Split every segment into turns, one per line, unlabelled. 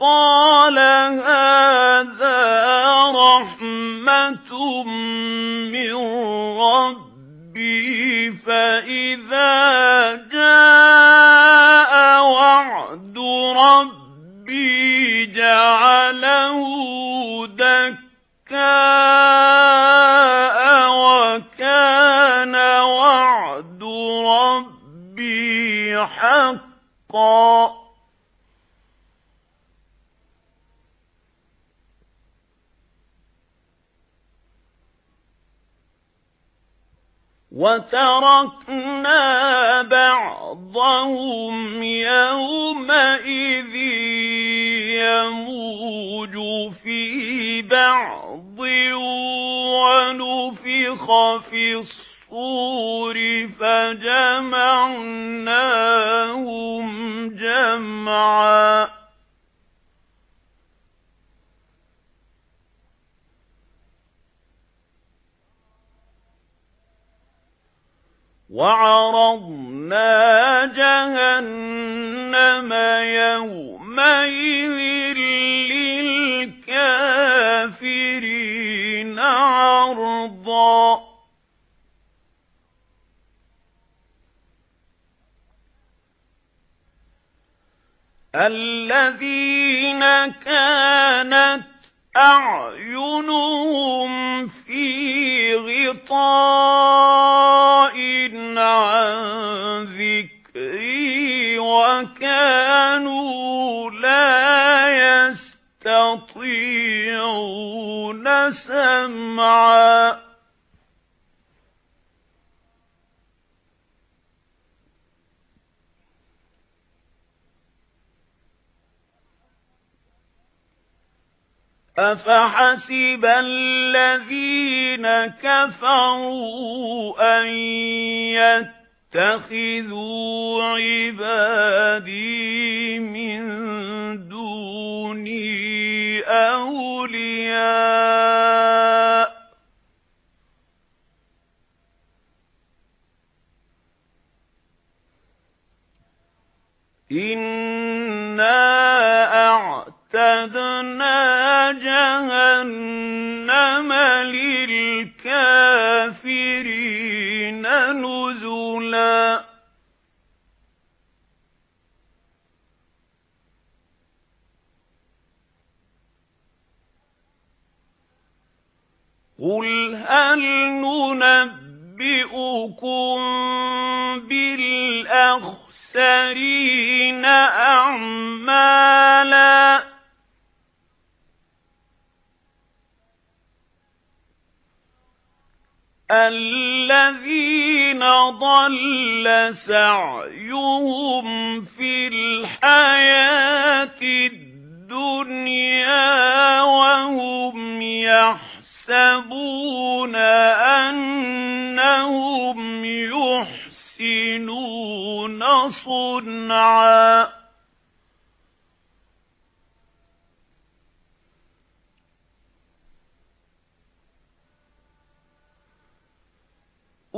قَالَ هَذَا رَحْمَةٌ مِّن رَّبِّي فَإِذَا جَاءَ وَعْدُ رَبِّي جَعَلَهُ دَكَّاءَ وَكَانَ وَعْدُ رَبِّي حَقًّا وَتَرَكْنَا بَعْضَهُمْ يَوْمَئِذٍ يَمُوجُ فِي بَعْضٍ وَنُفِخَ فِي الصُّورِ فَجَمَعْنَاهُمْ جَمْعًا. وَعَرَضْنَا جَهَنَّمَ يَوْمَئِذٍ لِلْكَافِرِينَ عَرْضًا. الَّذِينَ كَانَتْ أَعْيُنُهُمْ فِي غِطَاءٍ يَسْتَطِيعُونَ سَمْعًا. أَفَحَسِبَ الَّذِينَ كَفَرُوا أَن يَتَّخِذُوا عِبَادِي إِنَّا أَعْتَدْنَا جَهَنَّمَ لِلْكَافِرِينَ نُزُلًا قُلْ هَلْ نُنَبِّئُكُم بِالْأَخْسَرِينَ أَعْمَالًا. الَّذِينَ ضَلَّ سَعْيُهُمْ فِي الْحَيَاةِ الدُّنْيَا وَهُمْ يَحْسَبُونَ أَنَّهُمْ يُحْسِنُونَ صُنْعًا.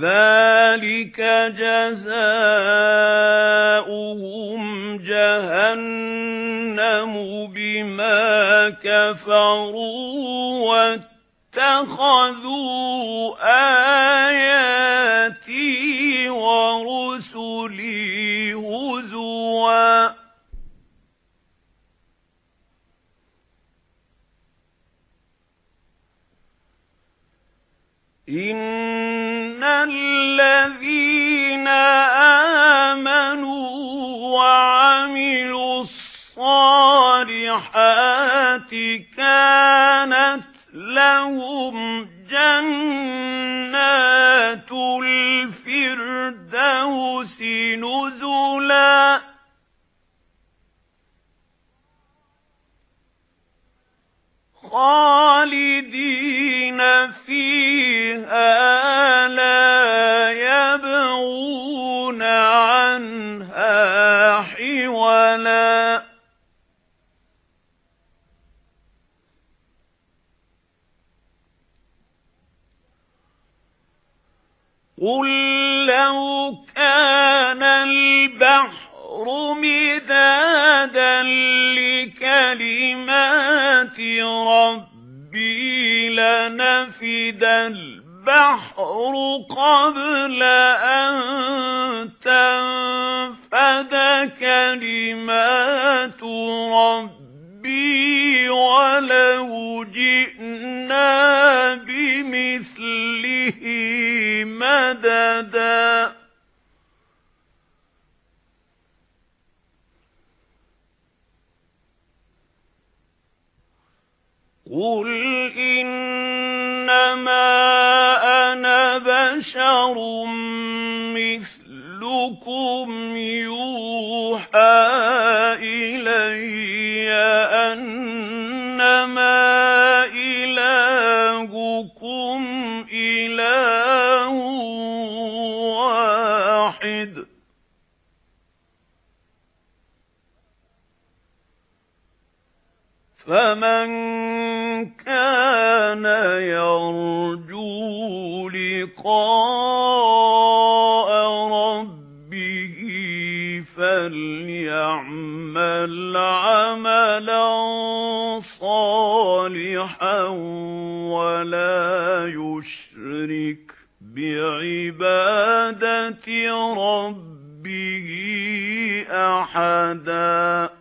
ذَلِكَ جَزَاؤُهُمْ جَهَنَّمُ بِمَا كَفَرُوا وَاتَّخَذُوا آيَاتِي وَرُسُلِي هُزُوًا إِنَّ الَّذِينَ آمَنُوا وَعَمِلُوا الصَّالِحَاتِ كَانَتْ لهم جنات الفردوس نزلا. خالدين فيها قُل لَّوْ كَانَ الْبَحْرُ مِدَادًا لِّكَلِمَاتِ رَبِّي لَنَفِدَ الْبَحْرُ قَبْلَ أَن تَنفَدَ كَلِمَاتُ رَبِّي وَلَوْ مَدَدًا. قُلْ إِنَّمَا أَنَا بَشَرٌ مِثْلُكُمْ صَالِحًا وَلَا يُشْرِكْ بِعِبَادَةِ رَبِّهِ أَحَدًا